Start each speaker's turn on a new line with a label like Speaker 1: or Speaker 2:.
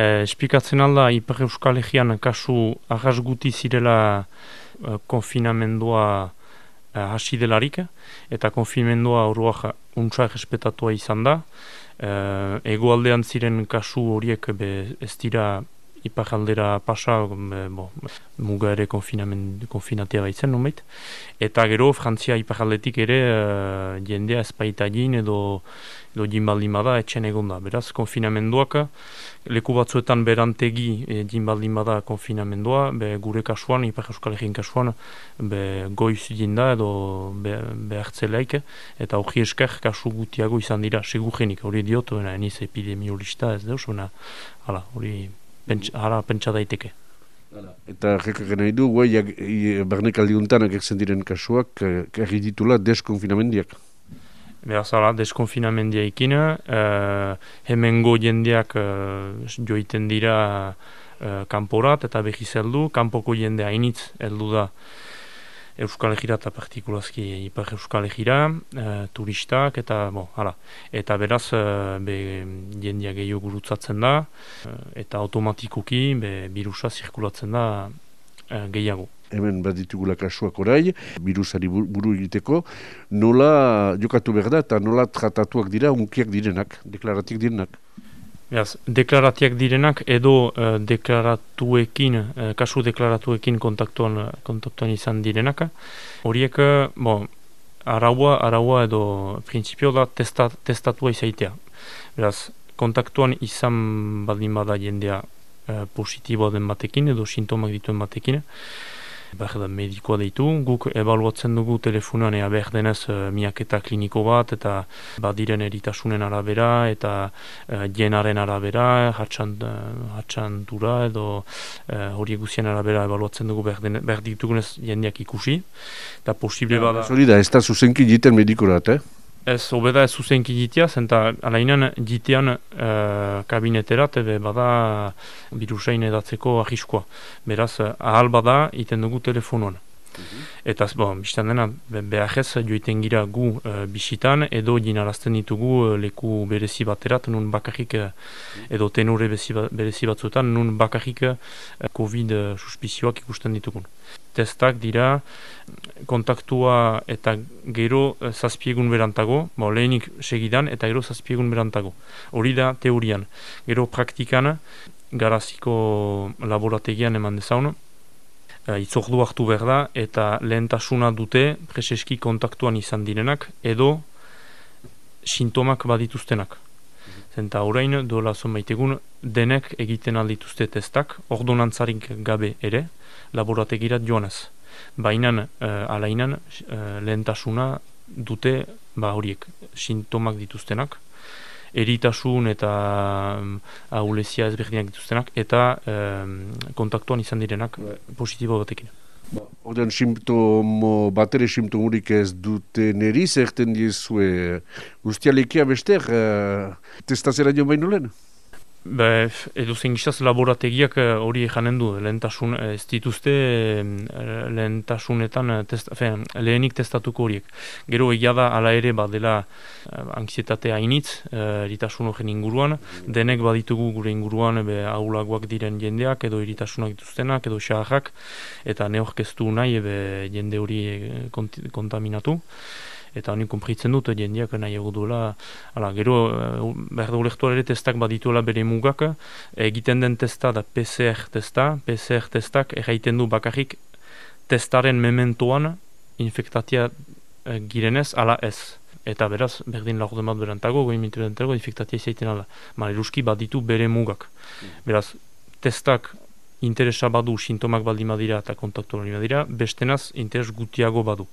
Speaker 1: E, esplikatzen alda, Ipar Euskal Egean kasu ahas guti zirela e, konfinamendua e, hasi delarik, eta konfinamendua uruak untsa respetatua izan da. E, ego aldean ziren kasu horiek be, ez dira ipajaldera pasa, bo, muga ere konfinatea baitzen, nomait. Eta gero, Frantzia ipajaldetik ere uh, jendea ezpaita egin edo, edo jinbaldin bada etxen egon da. Beraz, konfinamenduak, leku batzuetan berantegi e, jinbaldin bada konfinamendua, be, gure kasuan, ipaj euskal egin kasuan, be, goiz jinda edo be, behartzeleik, eta hori esker kasu gutiago izan dira, segurenik, hori diot, eniz epidemiolista ez deus, hori pentsa, ara pentsa daiteke.
Speaker 2: Eta rekak nahi du, guai, barnek aldiuntan agertzen diren kasuak, erri ditula deskonfinamendiak.
Speaker 1: Beraz, ala, deskonfinamendia ikina, uh, hemengo jendeak uh, joiten dira uh, kanporat eta behiz heldu, kanpoko jendea initz heldu da Euskal Egira eta partikulazki Ipar Euskal Egira, e, turistak eta, bo, hala. Eta beraz, e, be, jendia gehiago gurutzatzen da, e, eta automatikoki be, birusa zirkulatzen da e, gehiago.
Speaker 2: Hemen bat ditugula kasuak orai, virusari buru egiteko, nola jokatu behar da eta nola tratatuak dira, unkiak direnak, deklaratik direnak?
Speaker 1: Beraz, deklaratiak direnak edo uh, deklaratuekin, uh, kasu deklaratuekin kontaktuan, kontaktuan izan direnak. Horiek, bon, araua, araua edo prinsipio da testa, testatua izaitea. Beraz, kontaktuan izan baldin bada jendea uh, positiboa den batekin edo sintomak dituen batekin, behar da medikoa deitu, guk ebaluatzen dugu telefonan ea behar denez uh, miaketa kliniko bat eta badiren eritasunen arabera eta uh, jenaren arabera, hatxan, uh, dura edo uh, hori eguzien arabera ebaluatzen dugu behar, den, behar ditugunez jendeak ikusi eta posible ja, bada...
Speaker 2: Hori da, ez da zuzenki jiten medikorat, eh?
Speaker 1: Ez, obeda ez zuzenki jitia, zenta alainan jitean uh, kabineterat ebe bada birusain edatzeko ahiskoa. Beraz, ahal bada iten dugu telefonuan. Mhm. Eta, bon, biztan dena, behar ez joiten gira gu uh, bisitan edo jinarazten ditugu uh, leku berezi baterat, nun bakarrik uh, edo tenore ba, berezi batzuetan, nun bakarrik uh, COVID uh, suspizioak ikusten ditugun. Testak dira, kontaktua eta gero uh, zazpiegun berantago, bo, lehenik segidan eta gero zazpiegun berantago. Hori da teorian. Gero praktikan, garaziko laborategian eman dezaun, uh, itzordu hartu behar da eta lehentasuna dute preseski kontaktuan izan direnak edo sintomak badituztenak. Zenta orain dola zonbaitegun denek egiten aldituzte testak, ordonantzarik gabe ere, laborategirat joanez. Baina uh, alainan uh, lehentasuna dute ba horiek sintomak dituztenak, eritasun eta um, ahulezia ezberdinak dituztenak eta um, kontaktuan izan direnak bai. positibo batekin.
Speaker 2: Ba, Oden simptomo, batere simptomurik ez dute neri, zerten diezue, ustialekia bester, uh, testazera joan baino lehen?
Speaker 1: Be, edo zen laborategiak eh, hori janen du, lehentasun, eh, ez dituzte eh, lehentasunetan test, fe, lehenik testatuko horiek. Gero egia da ala ere badela anxietatea initz, eritasun horren inguruan, denek baditugu gure inguruan be, aulagoak diren jendeak, edo eritasunak dituztenak, edo xaharrak, eta neorkeztu nahi be, jende hori kontaminatu eta honi konpritzen dut jendeak nahi egu duela. Ala, gero uh, behar du ere testak badituela bere mugak. Egiten den testa da PCR testa. PCR testak erraiten du bakarrik testaren mementoan infektatia uh, girenez ala ez. Eta beraz berdin lagu bat berantago goi mintu berantago infektatia izaiten ala. Maleruski baditu bere mugak. Beraz testak interesa badu sintomak baldin badira eta kontaktu baldin badira bestenaz interes gutiago badu